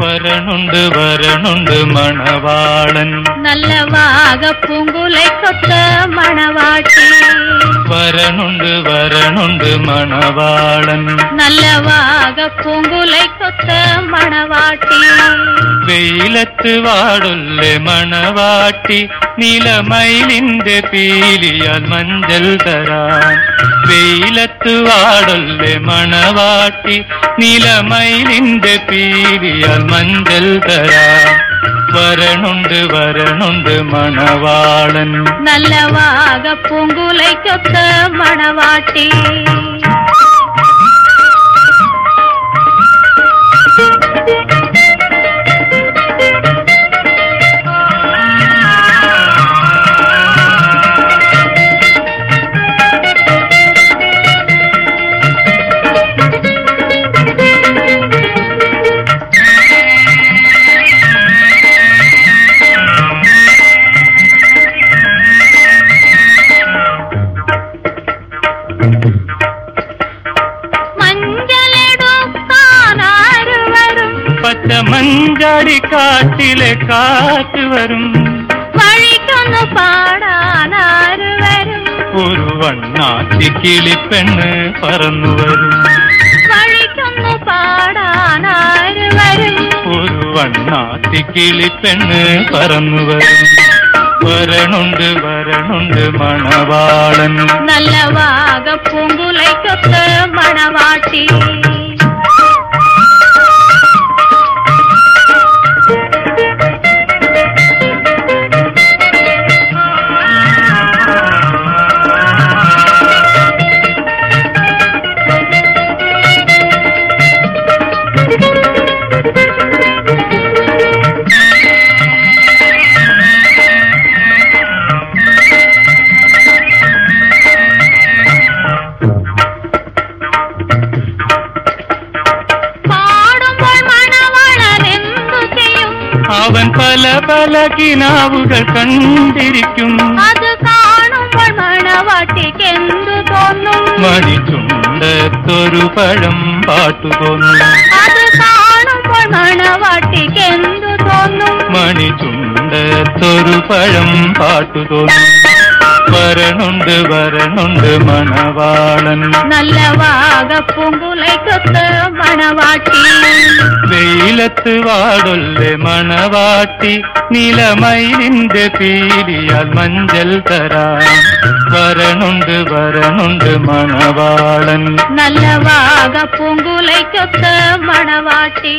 വരണുണ്ട് വരണുണ്ട് മണവാളൻ നല്ല വാഗപ്പൂങ്കുലൈ കൊത്ത മണവാട്ടി വരണുണ്ട് വരണുണ്ട് മണവാളൻ നല്ല വാഗപ്പൂങ്കുലൈ കൊത്ത മണവാട്ടി വെയിലത്ത് വാടുല്ലേ മണവാട്ടി നിലമയിലിന്റെ പീലിയാൽ മഞ്ചൽ തരാൻ വെയിലത്ത് വാടല്ലേ മണവാട്ടി നിലമയിലിന്റെ പീലിയാൽ മഞ്ചൽ തരാൻ വരണുണ്ട് വരണുണ്ട് മണവാളൻ നല്ല വാഗപ്പൂങ്കുലൈ കൊത്ത മണവാട്ടി പച്ച മഞ്ചാടി കാട്ടിലെ കാറ്റ് വരും. വഴിക്കൊന്ന് പാടാനാരു വരും ഒരു വണ്ണാത്തി കിളിപ്പെണ്ണ് പറന്നു വരും. വഴിക്കൊന്ന് പാടാനാരു വരും ഒരു വണ്ണാത്തി കിളിപ്പെണ്ണ് പറന്നു വരും. വരണുണ്ട് വരണുണ്ട് മണവാളൻ. നല്ല വാഗപ്പൂങ്കുലൈക്കൊത്ത് മണവാട്ടി. പാടുമ്പോൾ അവൻ പല പല കിനാവുകൾ കണ്ടിരിക്കും. അത് കാണുമ്പോൾ മണവാട്ടിക്ക് എന്തു തോന്നും? മണിച്ചുണ്ടത്തൊരു പഴം പാട്ടു തോന്നും. അത് കാണുമ്പോൾ മണവാട്ടിക്ക് എന്തു തോന്നും? മണിച്ചുണ്ടത്തൊരു പഴം പാട്ടു തോന്നും. വരണുണ്ട് വരണുണ്ട് മണവാളൻ. നല്ല വാഗപ്പൂങ്കുലൈക്കൊത്ത് മണവാട്ടി. വെയിലത്ത് വാടൊല്ലെ മണവാട്ടി. നിലമയിലിന്റെ പീലിയാൽ മഞ്ചൽ തരാൻ വരണുണ്ട് വരണുണ്ട് മണവാളൻ. നല്ല വാഗപ്പൂങ്കുലൈക്കൊത്ത് മണവാട്ടി.